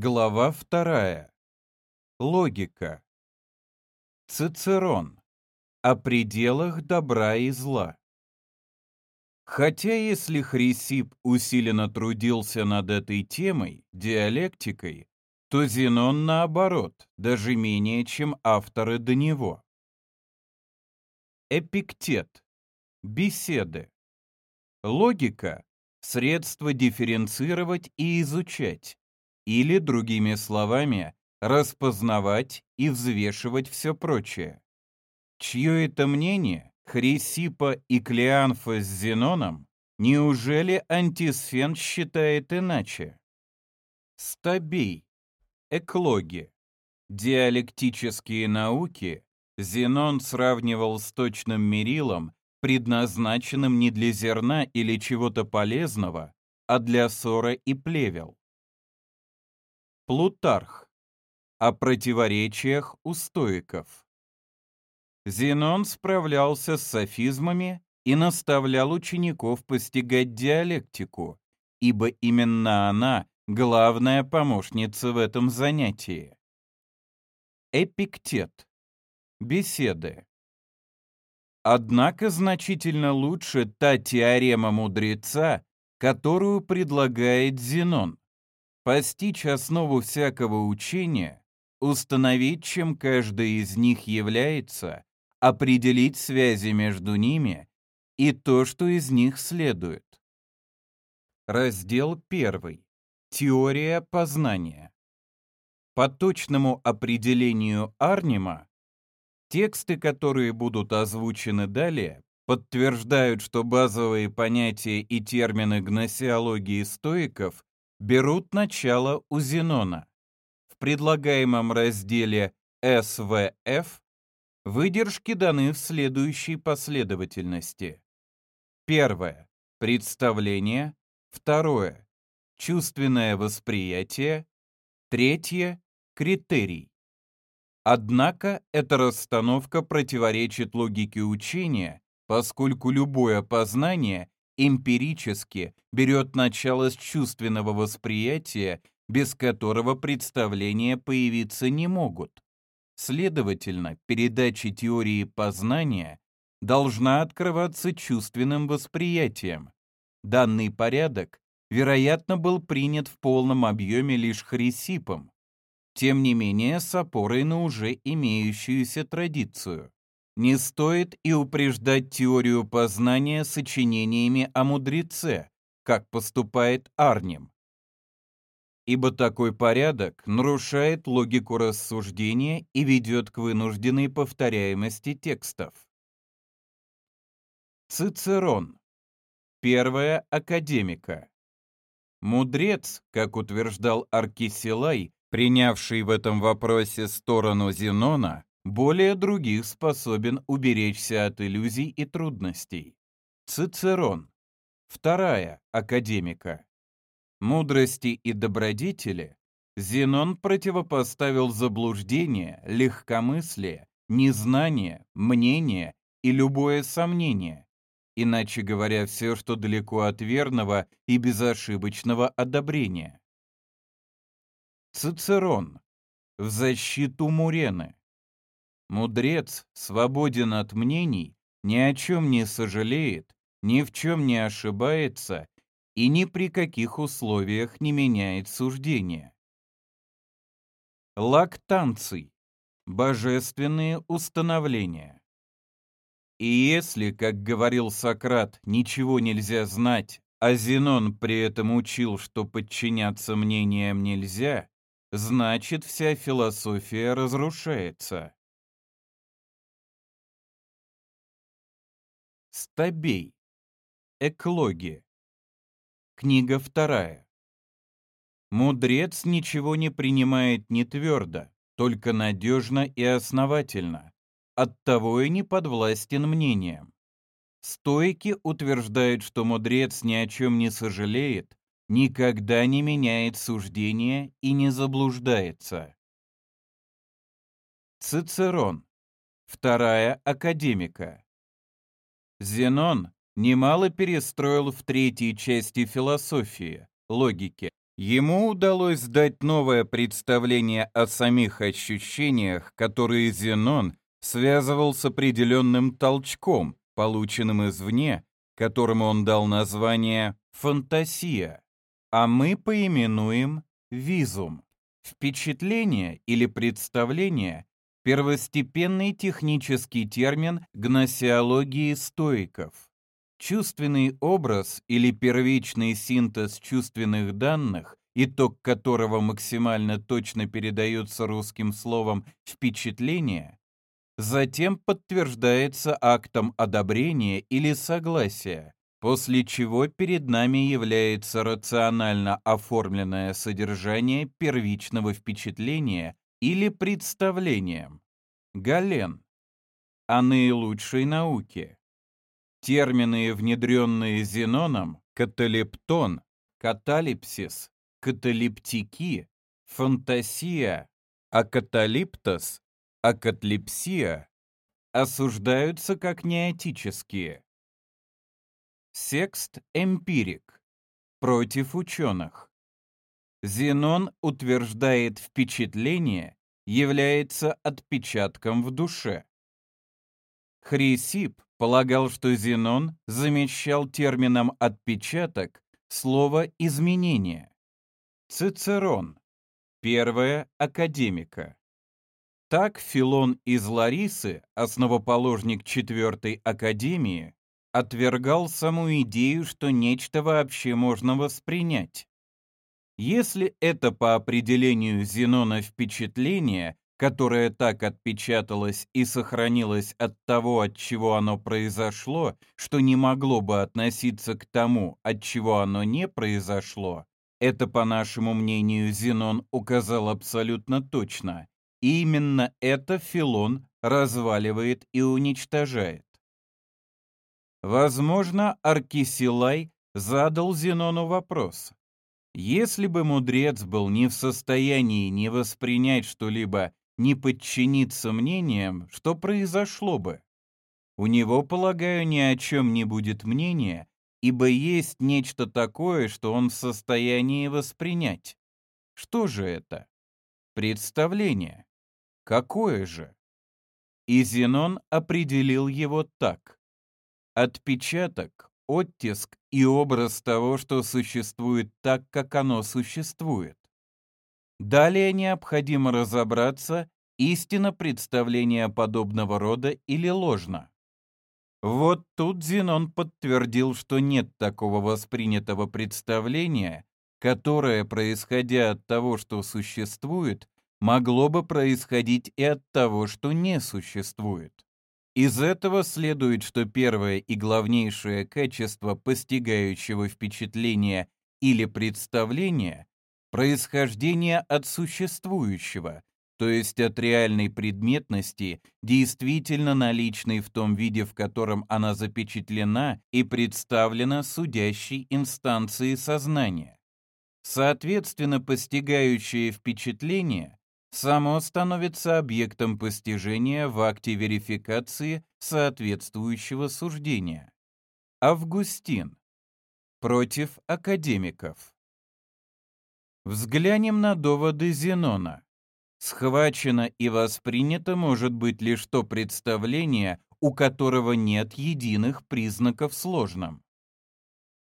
Глава вторая. Логика. Цицерон. О пределах добра и зла. Хотя если Хрисип усиленно трудился над этой темой, диалектикой, то Зенон наоборот, даже менее, чем авторы до него. Эпиктет. Беседы. Логика – средство дифференцировать и изучать, или, другими словами, распознавать и взвешивать все прочее. Чье это мнение, Хрисипа и Клеанфа с Зеноном, неужели антисфен считает иначе? Стабей, эклоги, диалектические науки Зенон сравнивал с точным мерилом, предназначенным не для зерна или чего-то полезного, а для ссора и плевел. Плутарх. О противоречиях у стоиков. Зенон справлялся с софизмами и наставлял учеников постигать диалектику, ибо именно она — главная помощница в этом занятии. Эпиктет. Беседы. Однако значительно лучше та теорема мудреца, которую предлагает Зенон постичь основу всякого учения, установить, чем каждый из них является, определить связи между ними и то, что из них следует. Раздел 1. Теория познания. По точному определению Арнима, тексты, которые будут озвучены далее, подтверждают, что базовые понятия и термины гносеологии стоиков берут начало у Зенона. В предлагаемом разделе СВФ выдержки даны в следующей последовательности. Первое. Представление. Второе. Чувственное восприятие. Третье. Критерий. Однако эта расстановка противоречит логике учения, поскольку любое познание эмпирически берет начало с чувственного восприятия, без которого представления появиться не могут. Следовательно, передача теории познания должна открываться чувственным восприятием. Данный порядок, вероятно, был принят в полном объеме лишь Хрисипом, тем не менее с опорой на уже имеющуюся традицию. Не стоит и упреждать теорию познания сочинениями о мудреце, как поступает Арнем. Ибо такой порядок нарушает логику рассуждения и ведет к вынужденной повторяемости текстов. Цицерон. Первая академика. Мудрец, как утверждал Аркисилай, принявший в этом вопросе сторону Зенона, более других способен уберечься от иллюзий и трудностей. Цицерон. Вторая академика. Мудрости и добродетели Зенон противопоставил заблуждение, легкомыслие, незнание, мнение и любое сомнение, иначе говоря, все, что далеко от верного и безошибочного одобрения. Цицерон. В защиту Мурены. Мудрец свободен от мнений, ни о чем не сожалеет, ни в чем не ошибается и ни при каких условиях не меняет суждения. Лактанций. Божественные установления. И если, как говорил Сократ, ничего нельзя знать, а Зенон при этом учил, что подчиняться мнениям нельзя, значит вся философия разрушается. Стабей. Эклоги. Книга вторая. Мудрец ничего не принимает не твердо, только надежно и основательно, оттого и не подвластен мнениям. Стойки утверждают, что мудрец ни о чем не сожалеет, никогда не меняет суждения и не заблуждается. Цицерон. Вторая академика. Зенон немало перестроил в третьей части философии, логики, Ему удалось дать новое представление о самих ощущениях, которые Зенон связывал с определенным толчком, полученным извне, которому он дал название «фантасия», а мы поименуем «визум». Впечатление или представление – первостепенный технический термин гносеологии стоиков. Чувственный образ или первичный синтез чувственных данных, итог которого максимально точно передается русским словом «впечатление», затем подтверждается актом одобрения или согласия, после чего перед нами является рационально оформленное содержание первичного впечатления или представлением. Гален. О наилучшей науке. Термины, внедренные Зеноном, каталептон, каталипсис, каталиптики, фантасия, акаталиптос, акатлипсия, осуждаются как неотические. Секст эмпирик. Против ученых. Зенон утверждает впечатление является отпечатком в душе. Хрисип полагал, что Зенон замещал термином «отпечаток» слово «изменение». Цицерон. Первая академика. Так Филон из Ларисы, основоположник Четвертой Академии, отвергал саму идею, что нечто вообще можно воспринять. Если это по определению Зенона впечатление, которое так отпечаталось и сохранилось от того, от чего оно произошло, что не могло бы относиться к тому, от чего оно не произошло, это, по нашему мнению, Зенон указал абсолютно точно. И именно это Филон разваливает и уничтожает. Возможно, Аркисилай задал Зенону вопрос. Если бы мудрец был не в состоянии не воспринять что-либо, не подчиниться мнениям, что произошло бы? У него, полагаю, ни о чем не будет мнения, ибо есть нечто такое, что он в состоянии воспринять. Что же это? Представление. Какое же? И Зенон определил его так. Отпечаток, оттиск и образ того, что существует так, как оно существует. Далее необходимо разобраться, истинно представление подобного рода или ложно. Вот тут Зенон подтвердил, что нет такого воспринятого представления, которое, происходя от того, что существует, могло бы происходить и от того, что не существует. Из этого следует, что первое и главнейшее качество постигающего впечатления или представления – происхождение от существующего, то есть от реальной предметности, действительно наличной в том виде, в котором она запечатлена и представлена судящей инстанции сознания. Соответственно, постигающее впечатление само становится объектом постижения в акте верификации соответствующего суждения. Августин. Против академиков. Взглянем на доводы Зенона. Схвачено и воспринято может быть лишь то представление, у которого нет единых признаков сложном.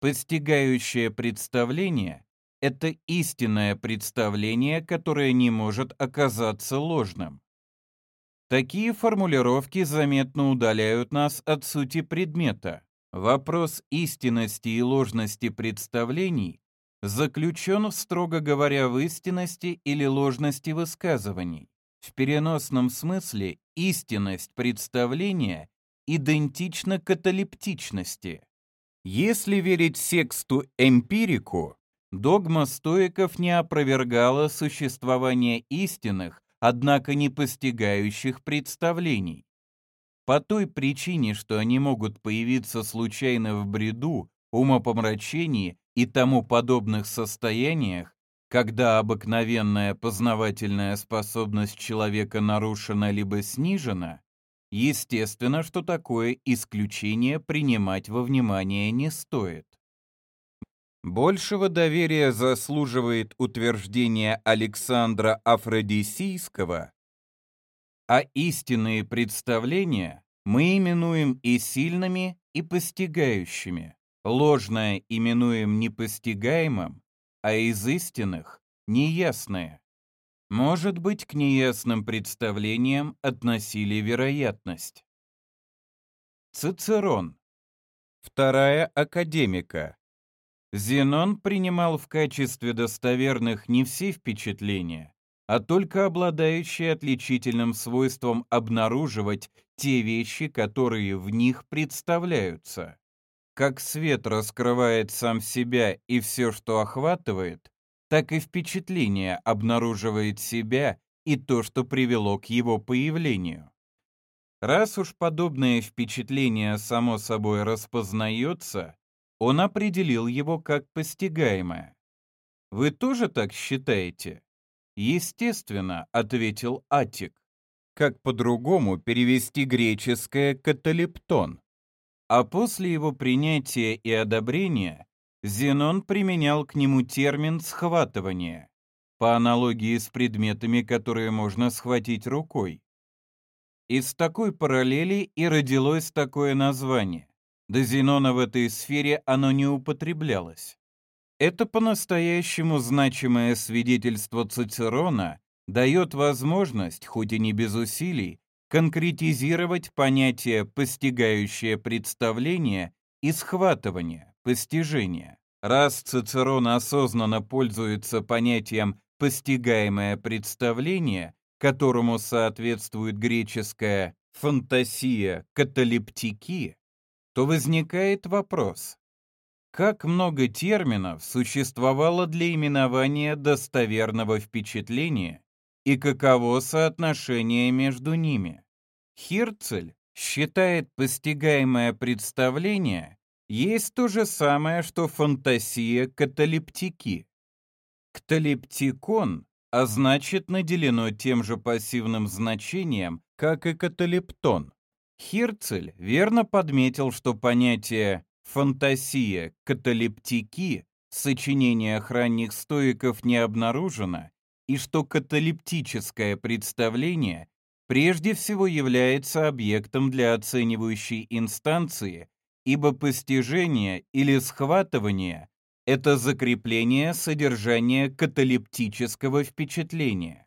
Постигающее представление это истинное представление, которое не может оказаться ложным. Такие формулировки заметно удаляют нас от сути предмета. Вопрос истинности и ложности представлений заключен, строго говоря, в истинности или ложности высказываний. В переносном смысле истинность представления идентична каталептичности. Если верить сексту эмпирику, Догма стоиков не опровергала существование истинных, однако не постигающих представлений. По той причине, что они могут появиться случайно в бреду, умопомрачении и тому подобных состояниях, когда обыкновенная познавательная способность человека нарушена либо снижена, естественно, что такое исключение принимать во внимание не стоит. Большего доверия заслуживает утверждение Александра Афродисийского, а истинные представления мы именуем и сильными, и постигающими. Ложное именуем непостигаемым, а из истинных — неясное. Может быть, к неясным представлениям относили вероятность. Цицерон. Вторая академика. Зенон принимал в качестве достоверных не все впечатления, а только обладающие отличительным свойством обнаруживать те вещи, которые в них представляются. Как свет раскрывает сам себя и все, что охватывает, так и впечатление обнаруживает себя и то, что привело к его появлению. Раз уж подобное впечатление само собой распознается, он определил его как постигаемое. Вы тоже так считаете? Естественно, ответил Атик. Как по-другому перевести греческое «каталептон»? А после его принятия и одобрения Зенон применял к нему термин «схватывание», по аналогии с предметами, которые можно схватить рукой. Из такой параллели и родилось такое название. До Зенона в этой сфере оно не употреблялось. Это по-настоящему значимое свидетельство Цицерона дает возможность, хоть и не без усилий, конкретизировать понятие «постигающее представление» и «схватывание», «постижение». Раз Цицерон осознанно пользуется понятием «постигаемое представление», которому соответствует греческое «фантасия каталептики», то возникает вопрос, как много терминов существовало для именования достоверного впечатления и каково соотношение между ними? Хирцель считает постигаемое представление есть то же самое, что фантасия каталептики. Кталептикон, а значит наделено тем же пассивным значением, как и каталептон. Хирцель верно подметил, что понятие «фантасия», «каталептики» сочинениях ранних стоиков не обнаружено, и что каталептическое представление прежде всего является объектом для оценивающей инстанции, ибо постижение или схватывание — это закрепление содержания каталептического впечатления.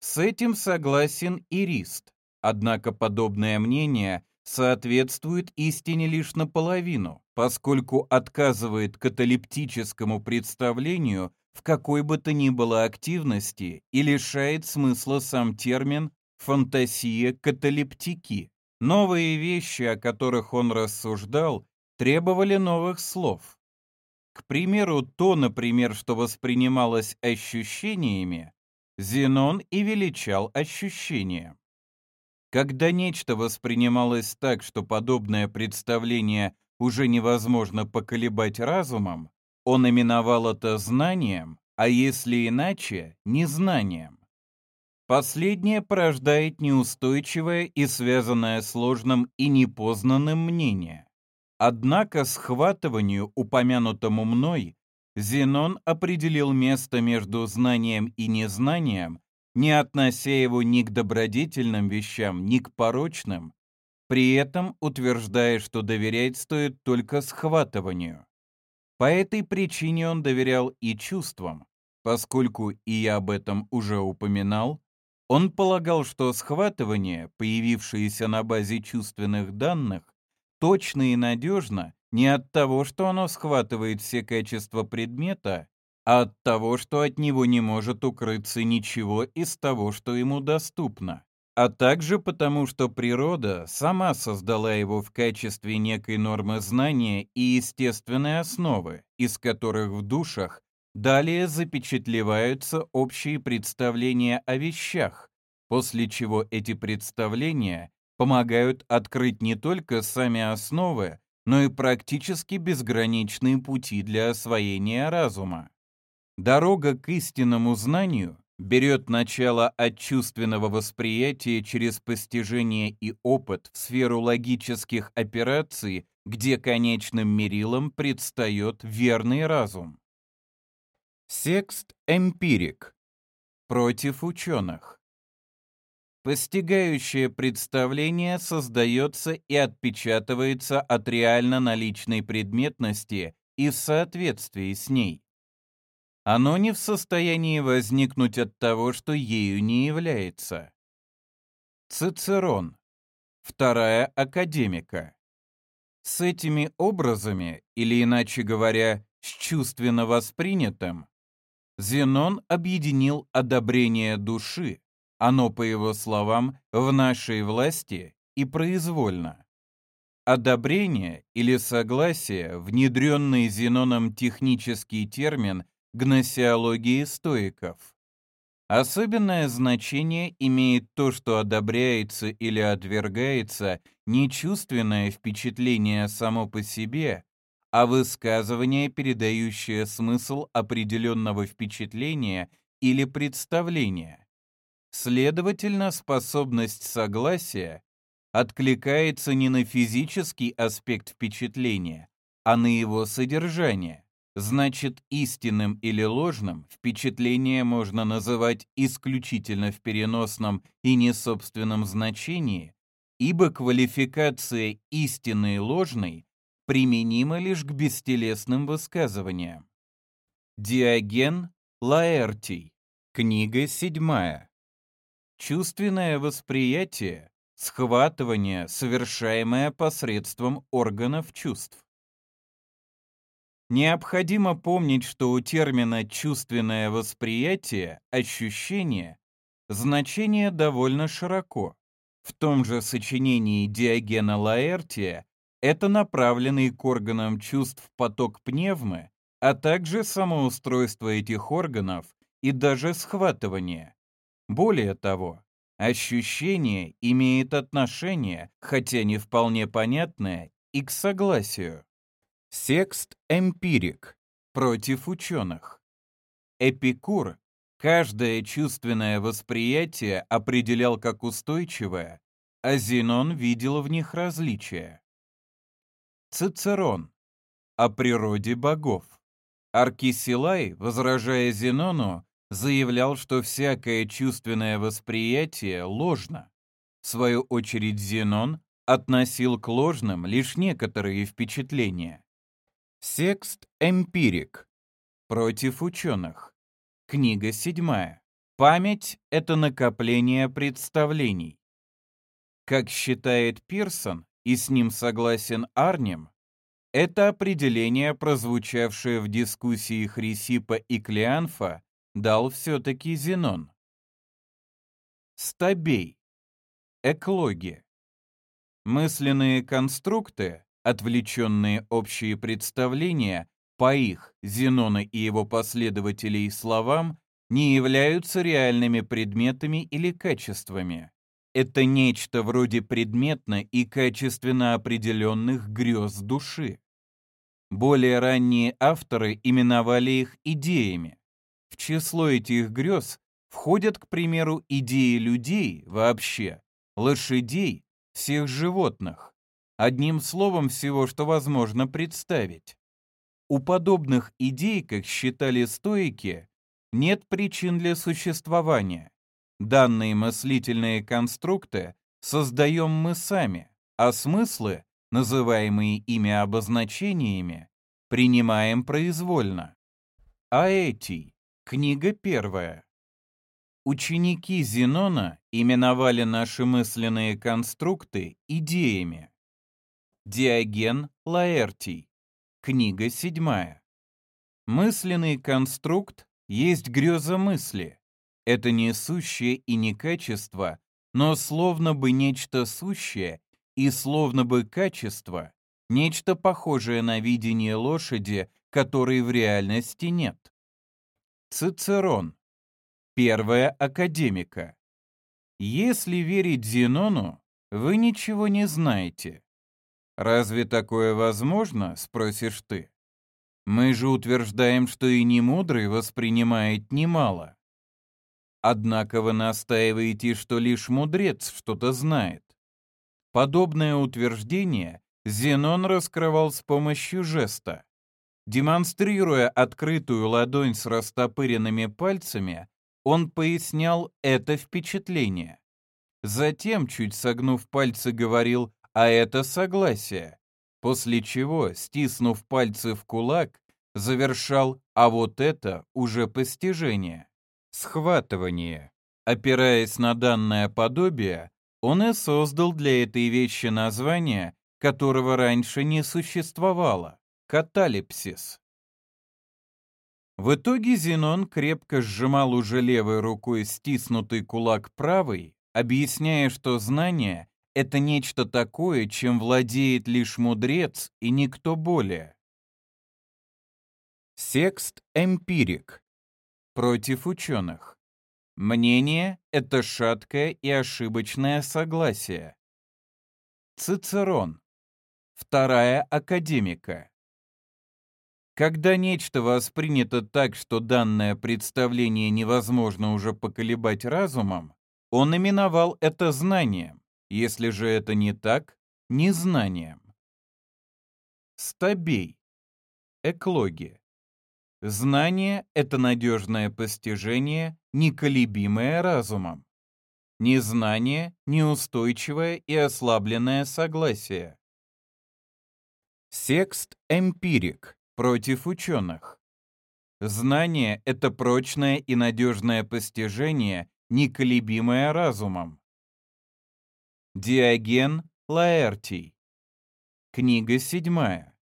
С этим согласен и Рист. Однако подобное мнение соответствует истине лишь наполовину, поскольку отказывает каталептическому представлению в какой бы то ни было активности и лишает смысла сам термин «фантасия каталептики». Новые вещи, о которых он рассуждал, требовали новых слов. К примеру, то, например, что воспринималось ощущениями, Зенон и величал ощущением. Когда нечто воспринималось так, что подобное представление уже невозможно поколебать разумом, он именовал это знанием, а если иначе — незнанием. Последнее порождает неустойчивое и связанное сложным и непознанным мнение. Однако схватыванию, упомянутому мной, Зенон определил место между знанием и незнанием не относя его ни к добродетельным вещам, ни к порочным, при этом утверждая, что доверять стоит только схватыванию. По этой причине он доверял и чувствам, поскольку, и я об этом уже упоминал, он полагал, что схватывание, появившееся на базе чувственных данных, точно и надежно не от того, что оно схватывает все качества предмета, от того, что от него не может укрыться ничего из того, что ему доступно, а также потому, что природа сама создала его в качестве некой нормы знания и естественной основы, из которых в душах далее запечатлеваются общие представления о вещах, после чего эти представления помогают открыть не только сами основы, но и практически безграничные пути для освоения разума. Дорога к истинному знанию берет начало от чувственного восприятия через постижение и опыт в сферу логических операций где конечным мерилом предстает верный разум. Секст эмпирик. Против ученых. Постигающее представление создается и отпечатывается от реально наличной предметности и в соответствии с ней. Оно не в состоянии возникнуть от того, что ею не является. Цицерон. Вторая академика. С этими образами, или иначе говоря, с чувственно воспринятым, Зенон объединил одобрение души, оно, по его словам, в нашей власти и произвольно. Одобрение или согласие, внедренный Зеноном технический термин гносеологии стоиков. Особенное значение имеет то, что одобряется или отвергается не чувственное впечатление само по себе, а высказывание, передающее смысл определенного впечатления или представления. Следовательно, способность согласия откликается не на физический аспект впечатления, а на его содержание. Значит, истинным или ложным впечатление можно называть исключительно в переносном и несобственном значении, ибо квалификация истинной и ложной применима лишь к бестелесным высказываниям. Диоген Лаэртий. Книга седьмая. Чувственное восприятие – схватывание, совершаемое посредством органов чувств. Необходимо помнить, что у термина «чувственное восприятие», «ощущение» значение довольно широко. В том же сочинении Диогена Лаэртия это направленный к органам чувств поток пневмы, а также самоустройство этих органов и даже схватывание. Более того, ощущение имеет отношение, хотя не вполне понятное, и к согласию. Секст эмпирик против ученых. Эпикур каждое чувственное восприятие определял как устойчивое, а Зенон видел в них различия. Цицерон о природе богов. Аркисилай, возражая Зенону, заявлял, что всякое чувственное восприятие ложно. В свою очередь Зенон относил к ложным лишь некоторые впечатления. Секст эмпирик. Против ученых. Книга седьмая. Память — это накопление представлений. Как считает Пирсон, и с ним согласен Арнем, это определение, прозвучавшее в дискуссии Хрисипа и Клеанфа, дал все-таки Зенон. Стабей. Эклоги. Мысленные конструкты отвлеченные общие представления, по их, Зенона и его последователей словам, не являются реальными предметами или качествами. Это нечто вроде предметно и качественно определенных грез души. Более ранние авторы именовали их идеями. В число этих грез входят, к примеру, идеи людей вообще, лошадей, всех животных, Одним словом, всего, что возможно представить. У подобных идей, как считали стоики, нет причин для существования. Данные мыслительные конструкты создаем мы сами, а смыслы, называемые ими обозначениями, принимаем произвольно. Аэтий. Книга первая. Ученики Зенона именовали наши мысленные конструкты идеями. Диоген Лаэртий. Книга седьмая. Мысленный конструкт есть греза мысли. Это не сущее и не качество, но словно бы нечто сущее и словно бы качество, нечто похожее на видение лошади, которой в реальности нет. Цицерон. Первая академика. Если верить Зенону, вы ничего не знаете. «Разве такое возможно?» — спросишь ты. Мы же утверждаем, что и немудрый воспринимает немало. Однако вы настаиваете, что лишь мудрец что-то знает. Подобное утверждение Зенон раскрывал с помощью жеста. Демонстрируя открытую ладонь с растопыренными пальцами, он пояснял это впечатление. Затем, чуть согнув пальцы, говорил «а это согласие», после чего, стиснув пальцы в кулак, завершал «а вот это уже постижение». Схватывание. Опираясь на данное подобие, он и создал для этой вещи название, которого раньше не существовало — каталипсис. В итоге Зенон крепко сжимал уже левой рукой стиснутый кулак правой, объясняя, что знание — это нечто такое, чем владеет лишь мудрец и никто более. Секст эмпирик. Против ученых. Мнение — это шаткое и ошибочное согласие. Цицерон. Вторая академика. Когда нечто воспринято так, что данное представление невозможно уже поколебать разумом, он именовал это знанием, если же это не так, незнанием. Стабей. Эклоги. Знание — это надежное постижение, неколебимое разумом. Незнание — неустойчивое и ослабленное согласие. Секст эмпирик против ученых. Знание — это прочное и надежное постижение, неколебимое разумом. Диоген Лаэртий. Книга седьмая.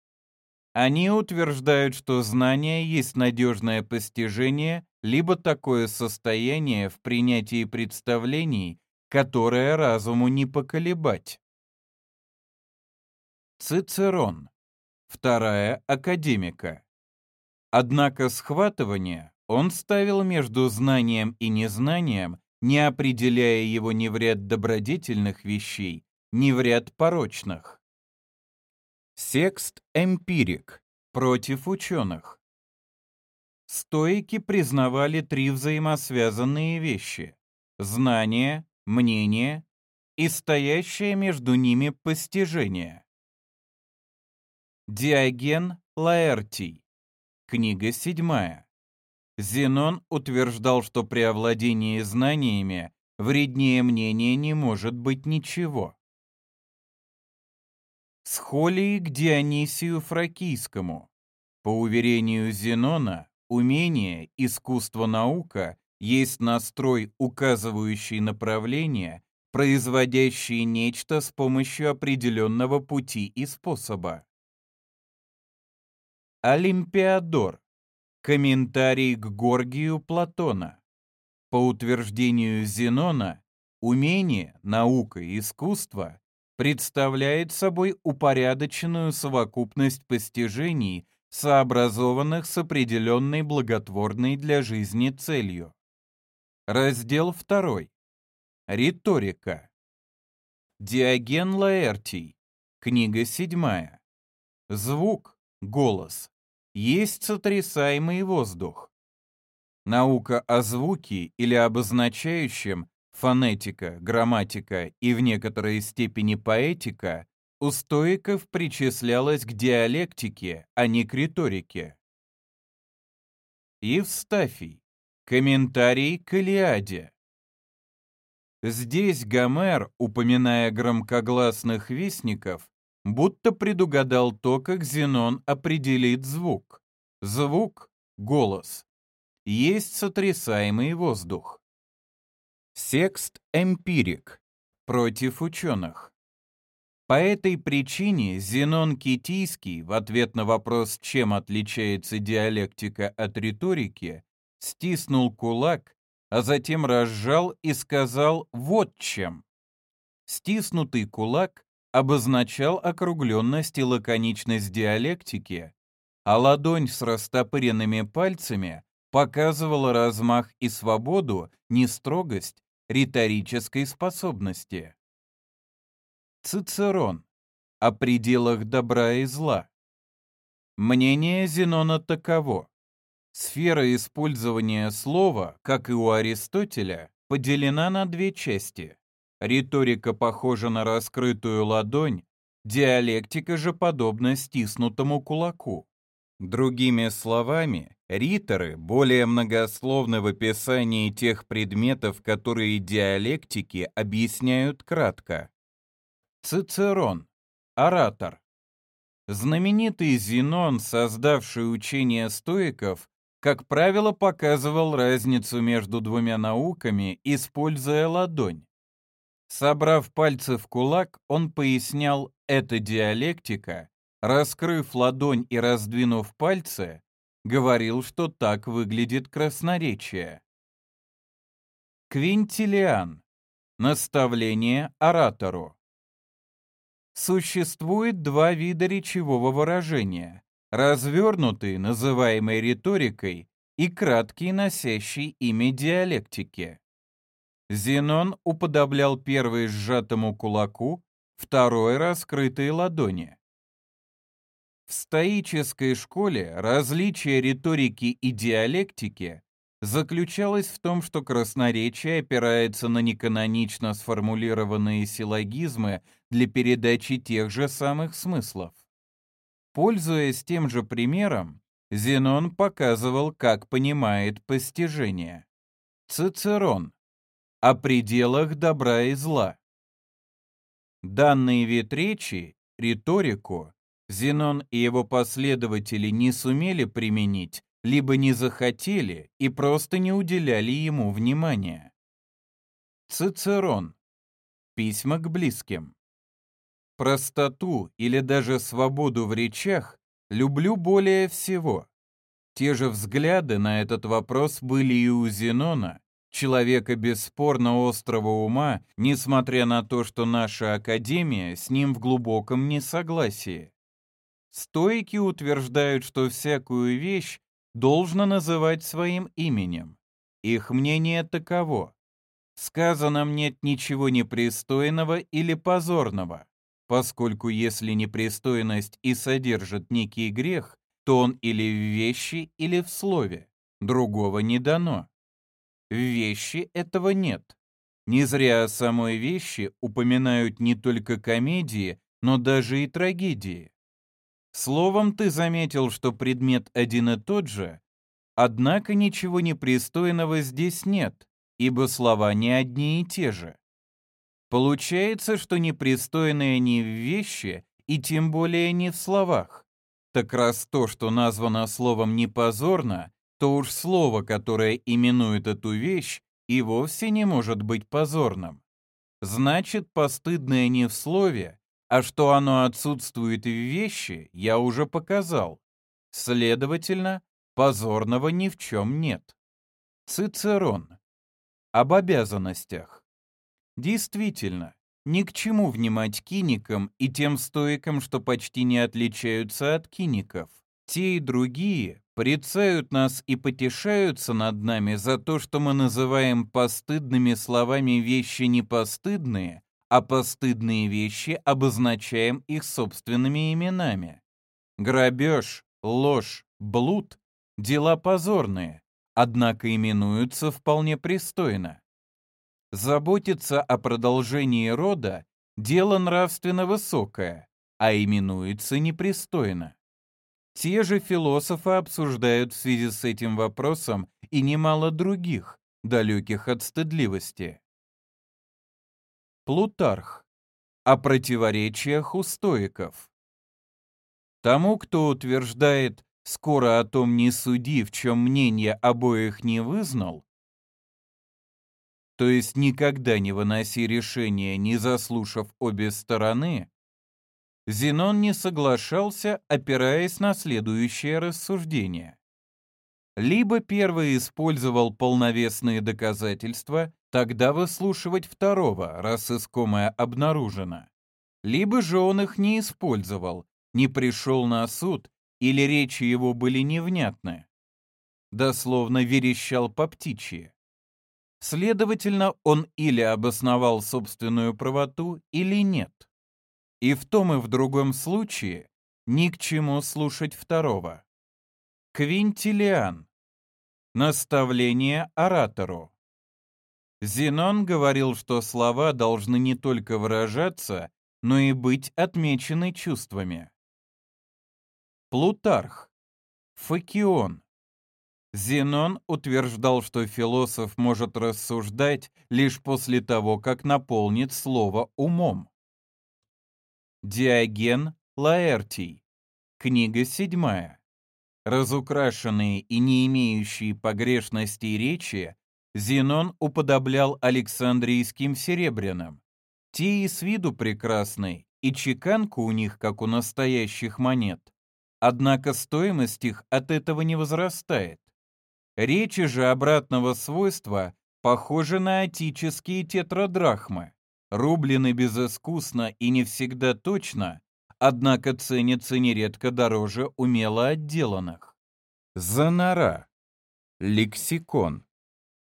Они утверждают, что знание есть надежное постижение, либо такое состояние в принятии представлений, которое разуму не поколебать. Цицерон. Вторая академика. Однако схватывание он ставил между знанием и незнанием, не определяя его ни в ряд добродетельных вещей, ни в ряд порочных. Секст эмпирик против ученых. Стоики признавали три взаимосвязанные вещи – знание, мнение и стоящее между ними постижение. Диоген Лаэртий. Книга седьмая. Зенон утверждал, что при овладении знаниями вреднее мнения не может быть ничего. Схолии к Дионисию Фракийскому. По уверению Зенона, умение, искусство, наука есть настрой, указывающий направление, производящий нечто с помощью определенного пути и способа. Олимпиадор. Комментарий к Горгию Платона. По утверждению Зенона, умение, наука и искусство представляет собой упорядоченную совокупность постижений, сообразованных с определенной благотворной для жизни целью. Раздел 2. Риторика. Диоген Лаэртий. Книга 7. Звук, голос, есть сотрясаемый воздух. Наука о звуке или обозначающем фонетика, грамматика и в некоторой степени поэтика у стоиков причислялась к диалектике, а не к риторике. Евстафий. Комментарий к Илиаде. Здесь Гомер, упоминая громкогласных вестников, будто предугадал то, как Зенон определит звук. Звук — голос. Есть сотрясаемый воздух. Секст эмпирик против ученых. По этой причине Зенон Китийский в ответ на вопрос, чем отличается диалектика от риторики, стиснул кулак, а затем разжал и сказал «вот чем». Стиснутый кулак обозначал округленность и лаконичность диалектики, а ладонь с растопыренными пальцами показывала размах и свободу, не строгость, риторической способности. Цицерон. О пределах добра и зла. Мнение Зенона таково. Сфера использования слова, как и у Аристотеля, поделена на две части. Риторика похожа на раскрытую ладонь, диалектика же подобна стиснутому кулаку. Другими словами, риторы более многословны в описании тех предметов, которые диалектики объясняют кратко. Цицерон, оратор. Знаменитый Зенон, создавший учение стоиков, как правило, показывал разницу между двумя науками, используя ладонь. Собрав пальцы в кулак, он пояснял «это диалектика», раскрыв ладонь и раздвинув пальцы, говорил, что так выглядит красноречие. Квинтилиан. Наставление оратору. Существует два вида речевого выражения – развернутый, называемый риторикой, и краткий, носящий имя диалектики. Зенон уподоблял первый сжатому кулаку, второй — раскрытой ладони. В стоической школе различие риторики и диалектики заключалось в том, что красноречие опирается на неканонично сформулированные силлогизмы для передачи тех же самых смыслов. Пользуясь тем же примером, Зенон показывал, как понимает постижение. Цицерон о пределах добра и зла. Данный вид речи, риторику, Зенон и его последователи не сумели применить, либо не захотели и просто не уделяли ему внимания. Цицерон. Письма к близким. Простоту или даже свободу в речах люблю более всего. Те же взгляды на этот вопрос были и у Зенона, человека бесспорно острого ума, несмотря на то, что наша Академия с ним в глубоком несогласии. Стоики утверждают, что всякую вещь должно называть своим именем. Их мнение таково. Сказано нет ничего непристойного или позорного, поскольку если непристойность и содержит некий грех, то он или в вещи, или в слове. Другого не дано. В вещи этого нет. Не зря о самой вещи упоминают не только комедии, но даже и трагедии. Словом, ты заметил, что предмет один и тот же, однако ничего непристойного здесь нет, ибо слова не одни и те же. Получается, что непристойное не в вещи и тем более не в словах. Так раз то, что названо словом непозорно, то уж слово, которое именует эту вещь, и вовсе не может быть позорным. Значит, постыдное не в слове, а что оно отсутствует в вещи, я уже показал. Следовательно, позорного ни в чем нет. Цицерон. Об обязанностях. Действительно, ни к чему внимать киникам и тем стоикам, что почти не отличаются от киников. Те и другие порицают нас и потешаются над нами за то, что мы называем постыдными словами вещи не постыдные, а постыдные вещи обозначаем их собственными именами. Грабеж, ложь, блуд – дела позорные, однако именуются вполне пристойно. Заботиться о продолжении рода – дело нравственно высокое, а именуется непристойно. Те же философы обсуждают в связи с этим вопросом и немало других, далеких от стыдливости. Плутарх. О противоречиях у стоиков. Тому, кто утверждает «скоро о том не суди, в чем мнение обоих не вызнал», то есть никогда не выноси решения, не заслушав обе стороны, Зенон не соглашался, опираясь на следующее рассуждение. Либо первый использовал полновесные доказательства, тогда выслушивать второго, раз искомое обнаружено. Либо же он их не использовал, не пришел на суд, или речи его были невнятны. Дословно верещал по птичьи. Следовательно, он или обосновал собственную правоту, или нет. И в том и в другом случае ни к чему слушать второго. Квинтилиан. Наставление оратору. Зенон говорил, что слова должны не только выражаться, но и быть отмечены чувствами. Плутарх. Факион. Зенон утверждал, что философ может рассуждать лишь после того, как наполнит слово умом. Диоген Лаэртий. Книга седьмая. Разукрашенные и не имеющие погрешностей речи, Зенон уподоблял Александрийским серебряным. Те и с виду прекрасны, и чеканка у них, как у настоящих монет. Однако стоимость их от этого не возрастает. Речи же обратного свойства похожи на отические тетрадрахмы, рублены безыскусно и не всегда точно, однако ценятся нередко дороже умело отделанных. Занора. Лексикон.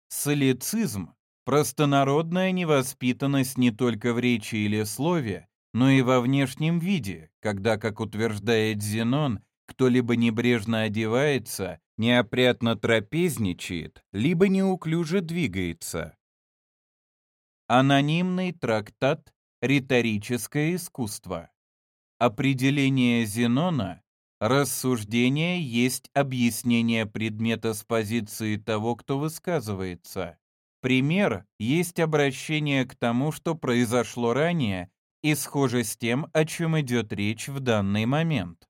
Солицизм – простонародная невоспитанность не только в речи или слове, но и во внешнем виде, когда, как утверждает Зенон, кто-либо небрежно одевается, неопрятно трапезничает, либо неуклюже двигается. Анонимный трактат «Риторическое искусство». Определение Зенона Рассуждение есть объяснение предмета с позиции того, кто высказывается. Пример есть обращение к тому, что произошло ранее, и схоже с тем, о чем идет речь в данный момент.